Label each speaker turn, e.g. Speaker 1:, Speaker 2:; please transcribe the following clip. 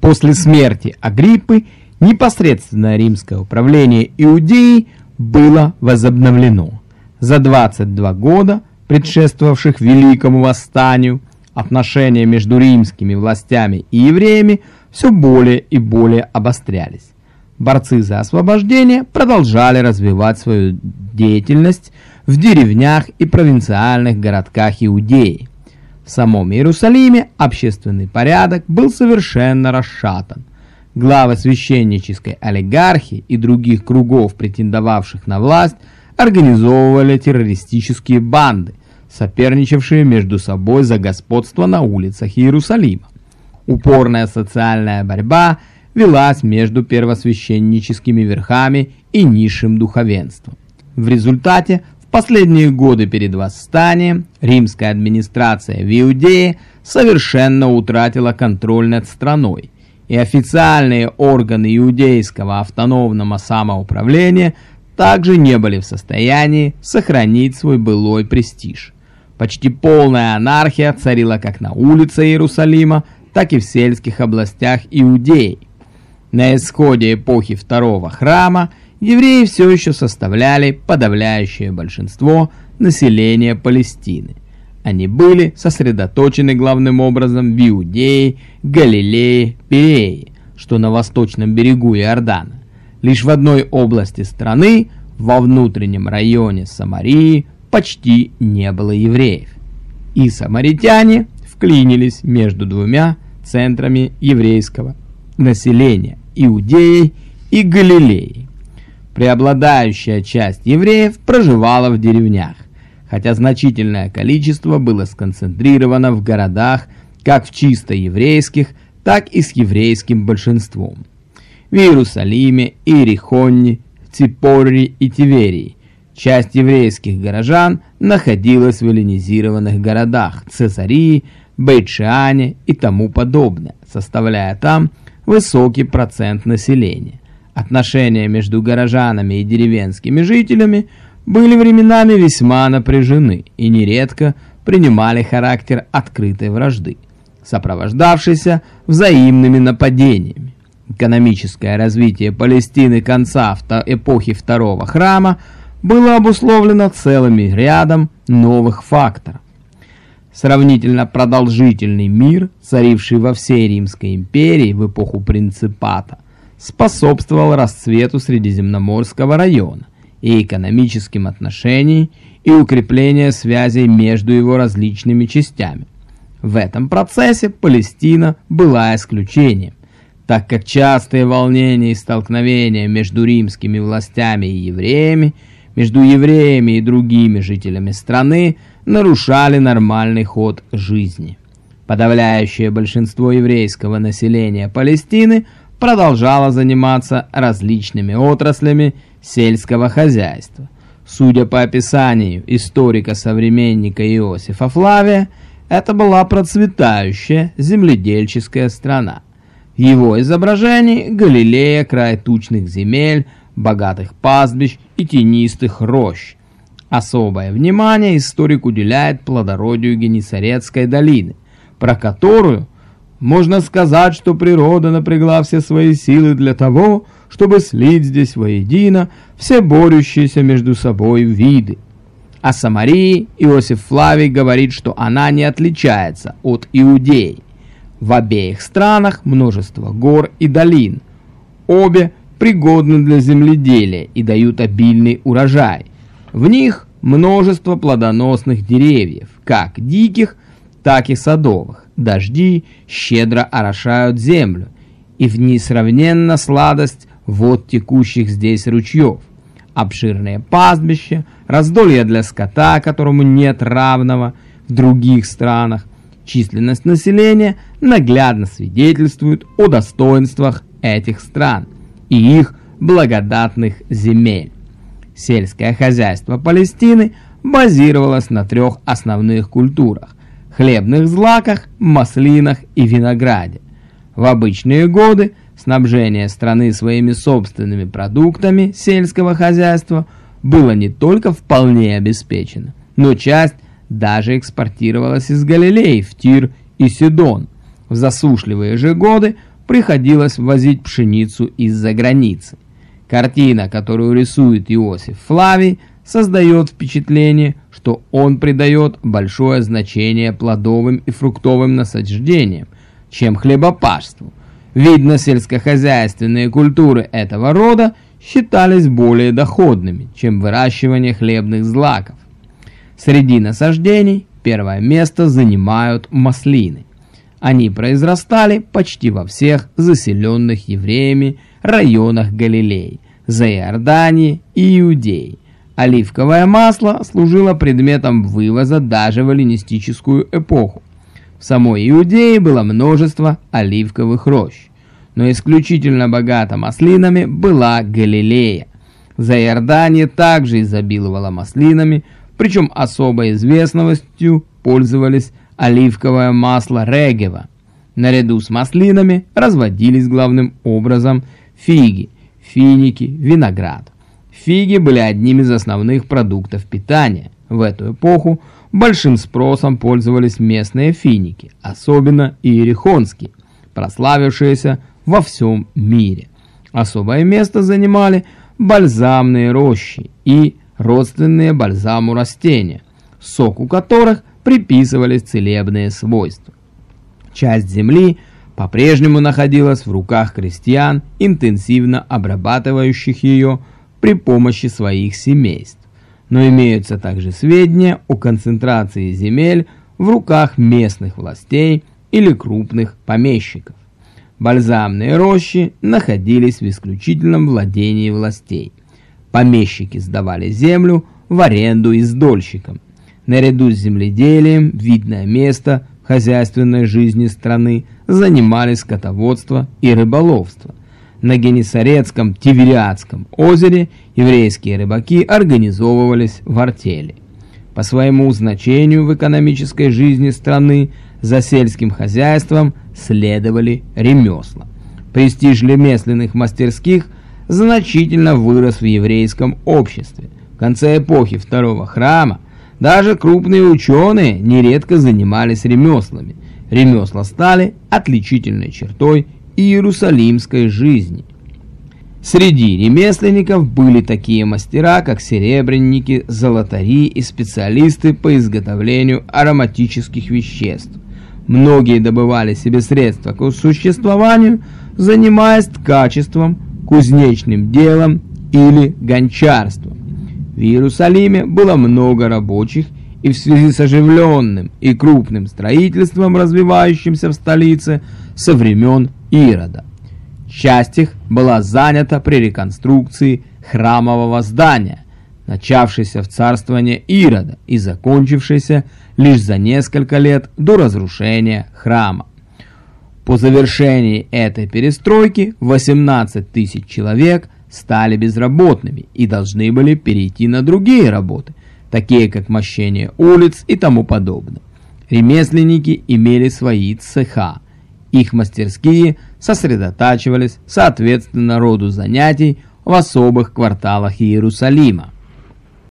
Speaker 1: После смерти Агриппы непосредственное римское управление Иудеей было возобновлено. За 22 года, предшествовавших Великому Восстанию, отношения между римскими властями и евреями все более и более обострялись. Борцы за освобождение продолжали развивать свою деятельность в деревнях и провинциальных городках Иудеи. В самом Иерусалиме общественный порядок был совершенно расшатан. Главы священнической олигархии и других кругов, претендовавших на власть, организовывали террористические банды, соперничавшие между собой за господство на улицах Иерусалима. Упорная социальная борьба велась между первосвященническими верхами и низшим духовенством. В результате последние годы перед восстанием римская администрация в Иудее совершенно утратила контроль над страной, и официальные органы иудейского автономного самоуправления также не были в состоянии сохранить свой былой престиж. Почти полная анархия царила как на улице Иерусалима, так и в сельских областях Иудеи. На исходе эпохи второго храма евреи все еще составляли подавляющее большинство населения Палестины. Они были сосредоточены главным образом в Иудее, Галилее, Пирее, что на восточном берегу Иордана. Лишь в одной области страны, во внутреннем районе Самарии, почти не было евреев. И самаритяне вклинились между двумя центрами еврейского населения – Иудеей и Галилеей. Преобладающая часть евреев проживала в деревнях, хотя значительное количество было сконцентрировано в городах как в чисто еврейских, так и с еврейским большинством. В Иерусалиме, Иерихоне, Ципорре и Тиверии Часть еврейских горожан находилась в эллинизированных городах Цесарии, Бейтшиане и тому подобное, составляя там высокий процент населения. Отношения между горожанами и деревенскими жителями были временами весьма напряжены и нередко принимали характер открытой вражды, сопровождавшейся взаимными нападениями. Экономическое развитие Палестины конца эпохи Второго храма – было обусловлено целым рядом новых факторов. Сравнительно продолжительный мир, царивший во всей Римской империи в эпоху Принципата, способствовал расцвету Средиземноморского района и экономическим отношениям и укреплению связей между его различными частями. В этом процессе Палестина была исключением, так как частые волнения и столкновения между римскими властями и евреями – между евреями и другими жителями страны нарушали нормальный ход жизни. Подавляющее большинство еврейского населения Палестины продолжало заниматься различными отраслями сельского хозяйства. Судя по описанию историка-современника Иосифа Флавия, это была процветающая земледельческая страна. В его изображении Галилея, край тучных земель, богатых пастбищ и тенистых рощ. Особое внимание историк уделяет плодородию Генесарецкой долины, про которую можно сказать, что природа напрягла все свои силы для того, чтобы слить здесь воедино все борющиеся между собой виды. О Самарии Иосиф Флавий говорит, что она не отличается от Иудеи. В обеих странах множество гор и долин. Обе пригодны для земледелия и дают обильный урожай. В них множество плодоносных деревьев, как диких, так и садовых. Дожди щедро орошают землю, и в несравненно сладость вод текущих здесь ручьев. Обширные пастбища, раздолья для скота, которому нет равного в других странах. Численность населения наглядно свидетельствует о достоинствах этих стран – и их благодатных земель. Сельское хозяйство Палестины базировалось на трех основных культурах – хлебных злаках, маслинах и винограде. В обычные годы снабжение страны своими собственными продуктами сельского хозяйства было не только вполне обеспечено, но часть даже экспортировалась из Галилеи в Тир и Сидон. В засушливые же годы приходилось возить пшеницу из-за границы. Картина, которую рисует Иосиф Флавий, создает впечатление, что он придает большое значение плодовым и фруктовым насаждениям, чем хлебопашству. Видно, сельскохозяйственные культуры этого рода считались более доходными, чем выращивание хлебных злаков. Среди насаждений первое место занимают маслины. Они произрастали почти во всех заселенных евреями районах Галилеи, за Иордании и Иудеи. Оливковое масло служило предметом вывоза даже в эллинистическую эпоху. В самой Иудее было множество оливковых рощ, но исключительно богата маслинами была Галилея. За Иордания также изобиловала маслинами, причем особой известностью пользовались оливковое масло Регева. Наряду с маслинами разводились главным образом фиги, финики, виноград. Фиги были одним из основных продуктов питания. В эту эпоху большим спросом пользовались местные финики, особенно иерихонские, прославившиеся во всем мире. Особое место занимали бальзамные рощи и родственные бальзаму растения, соку которых приписывались целебные свойства. Часть земли по-прежнему находилась в руках крестьян, интенсивно обрабатывающих ее при помощи своих семейств. Но имеются также сведения о концентрации земель в руках местных властей или крупных помещиков. Бальзамные рощи находились в исключительном владении властей. Помещики сдавали землю в аренду издольщикам. Наряду с земледелием видное место в хозяйственной жизни страны занимали скотоводство и рыболовство. На Генесарецком Тивериадском озере еврейские рыбаки организовывались в артели. По своему значению в экономической жизни страны за сельским хозяйством следовали ремесла. Престиж ремесленных мастерских значительно вырос в еврейском обществе. В конце эпохи второго храма даже крупные ученые нередко занимались ремеслами. Ремесла стали отличительной чертой иерусалимской жизни. Среди ремесленников были такие мастера, как серебряники, золотари и специалисты по изготовлению ароматических веществ. Многие добывали себе средства к существованию, занимаясь ткачеством, кузнечным делом или гончарством. В Иерусалиме было много рабочих, и в связи с оживленным и крупным строительством, развивающимся в столице со времен Ирода. Часть их была занята при реконструкции храмового здания, начавшейся в царствование Ирода и закончившейся лишь за несколько лет до разрушения храма. По завершении этой перестройки 18 тысяч человек стали безработными и должны были перейти на другие работы, такие как мощение улиц и тому подобное. Ремесленники имели свои цеха, их мастерские сосредотачивались соответственно роду занятий в особых кварталах Иерусалима.